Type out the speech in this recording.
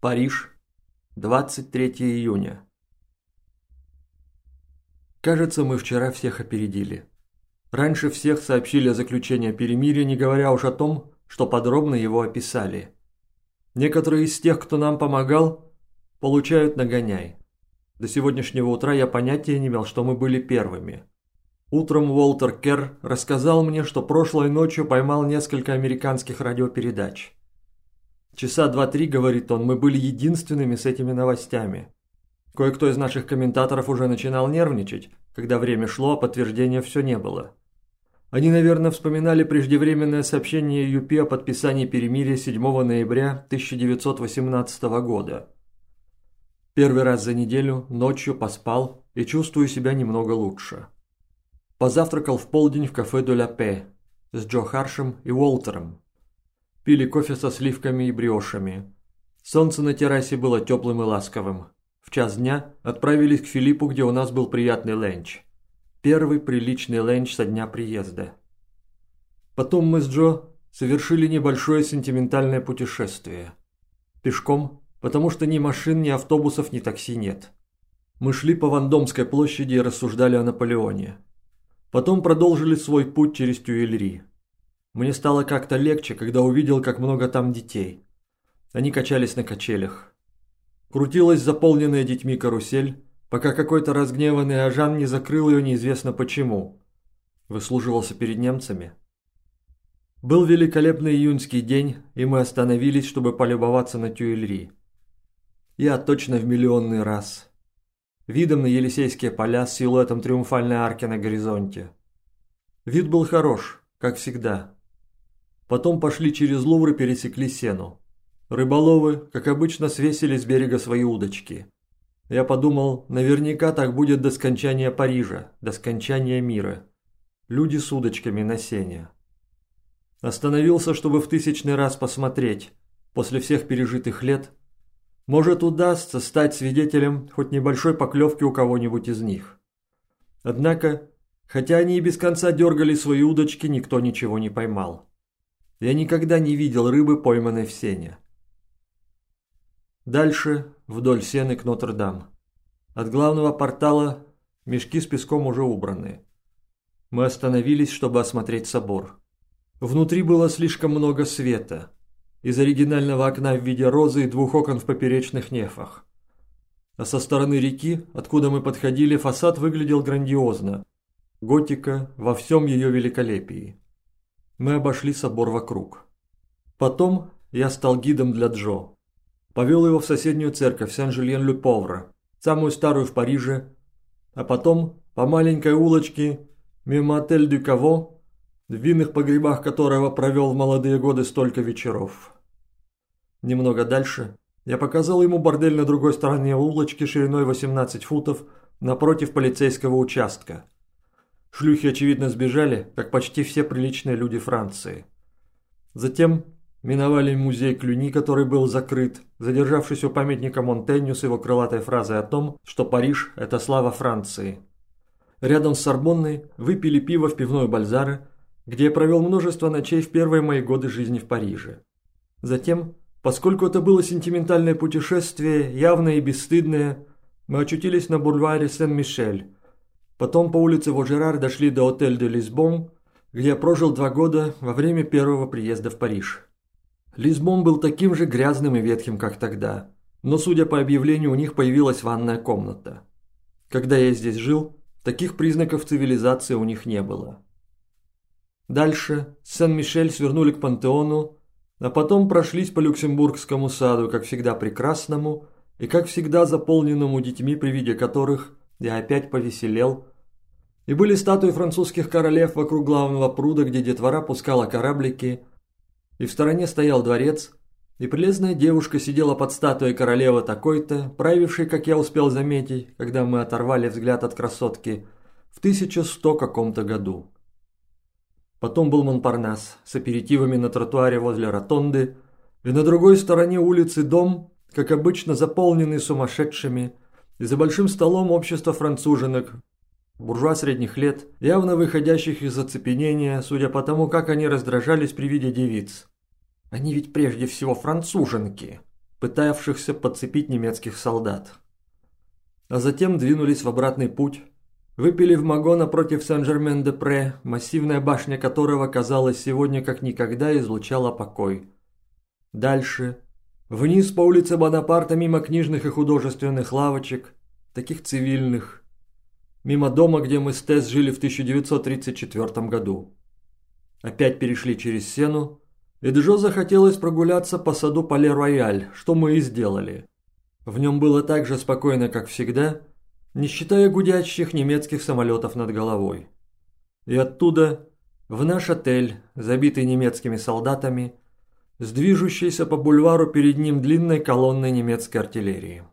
Париж, 23 июня. Кажется, мы вчера всех опередили. Раньше всех сообщили о заключении перемирия, не говоря уж о том, что подробно его описали. Некоторые из тех, кто нам помогал, получают нагоняй. До сегодняшнего утра я понятия не имел, что мы были первыми. Утром Уолтер Керр рассказал мне, что прошлой ночью поймал несколько американских радиопередач. Часа два-три, говорит он, мы были единственными с этими новостями. Кое-кто из наших комментаторов уже начинал нервничать, когда время шло, а подтверждения все не было. Они, наверное, вспоминали преждевременное сообщение ЮПИ о подписании перемирия 7 ноября 1918 года. Первый раз за неделю ночью поспал и чувствую себя немного лучше. Позавтракал в полдень в кафе «Де ла Пе» с Джо Харшем и Уолтером. Пили кофе со сливками и бриошами. Солнце на террасе было теплым и ласковым. В час дня отправились к Филиппу, где у нас был приятный ленч. Первый приличный ленч со дня приезда. Потом мы с Джо совершили небольшое сентиментальное путешествие. Пешком, потому что ни машин, ни автобусов, ни такси нет. Мы шли по Вандомской площади и рассуждали о Наполеоне. Потом продолжили свой путь через Тюильри. Мне стало как-то легче, когда увидел, как много там детей. Они качались на качелях. Крутилась заполненная детьми карусель, пока какой-то разгневанный Ажан не закрыл ее неизвестно почему. Выслуживался перед немцами. Был великолепный июньский день, и мы остановились, чтобы полюбоваться на Тюильри. Я точно в миллионный раз. Видом на Елисейские поля с силуэтом триумфальной арки на горизонте. Вид был хорош, как всегда. Потом пошли через Лувр и пересекли Сену. Рыболовы, как обычно, свесили с берега свои удочки. Я подумал, наверняка так будет до скончания Парижа, до скончания мира. Люди с удочками на сене. Остановился, чтобы в тысячный раз посмотреть, после всех пережитых лет, может удастся стать свидетелем хоть небольшой поклевки у кого-нибудь из них. Однако, хотя они и без конца дергали свои удочки, никто ничего не поймал. Я никогда не видел рыбы, пойманной в сене. Дальше вдоль сены к Нотр-Дам. От главного портала мешки с песком уже убраны. Мы остановились, чтобы осмотреть собор. Внутри было слишком много света. Из оригинального окна в виде розы и двух окон в поперечных нефах. А со стороны реки, откуда мы подходили, фасад выглядел грандиозно. Готика во всем ее великолепии. Мы обошли собор вокруг. Потом я стал гидом для Джо. Повел его в соседнюю церковь Сен-Жульен-Ле-Повра, самую старую в Париже, а потом по маленькой улочке мимо отель Дю Каво, в винных погребах которого провел в молодые годы столько вечеров. Немного дальше я показал ему бордель на другой стороне улочки шириной 18 футов напротив полицейского участка. Шлюхи, очевидно, сбежали, как почти все приличные люди Франции. Затем Миновали музей Клюни, который был закрыт, задержавшись у памятника Монтенью с его крылатой фразой о том, что Париж – это слава Франции. Рядом с Сорбонной выпили пиво в пивной Бальзаре, где я провел множество ночей в первые мои годы жизни в Париже. Затем, поскольку это было сентиментальное путешествие, явное и бесстыдное, мы очутились на бульваре Сен-Мишель. Потом по улице Вожерар дошли до отель де Лисбон, где я прожил два года во время первого приезда в Париж. Лисбон был таким же грязным и ветхим, как тогда, но, судя по объявлению, у них появилась ванная комната. Когда я здесь жил, таких признаков цивилизации у них не было. Дальше Сен-Мишель свернули к Пантеону, а потом прошлись по Люксембургскому саду, как всегда прекрасному и, как всегда, заполненному детьми, при виде которых я опять повеселел. И были статуи французских королев вокруг главного пруда, где детвора пускала кораблики – и в стороне стоял дворец, и прелестная девушка сидела под статуей королевы такой-то, правившей, как я успел заметить, когда мы оторвали взгляд от красотки, в 1100 каком-то году. Потом был Монпарнас с аперитивами на тротуаре возле ротонды, и на другой стороне улицы дом, как обычно, заполненный сумасшедшими, и за большим столом общество француженок, буржуа средних лет, явно выходящих из оцепенения, судя по тому, как они раздражались при виде девиц. Они ведь прежде всего француженки. пытавшихся подцепить немецких солдат. А затем двинулись в обратный путь, выпили в Маго напротив Сен-Жермен-де-Пре, массивная башня которого, казалось, сегодня как никогда излучала покой. Дальше, вниз по улице Бонапарта мимо книжных и художественных лавочек, таких цивильных, мимо дома, где мы с Тесс жили в 1934 году. Опять перешли через Сену, и Джо захотелось прогуляться по саду Пале-Рояль, что мы и сделали. В нем было так же спокойно, как всегда, не считая гудящих немецких самолетов над головой. И оттуда в наш отель, забитый немецкими солдатами, с движущейся по бульвару перед ним длинной колонной немецкой артиллерии.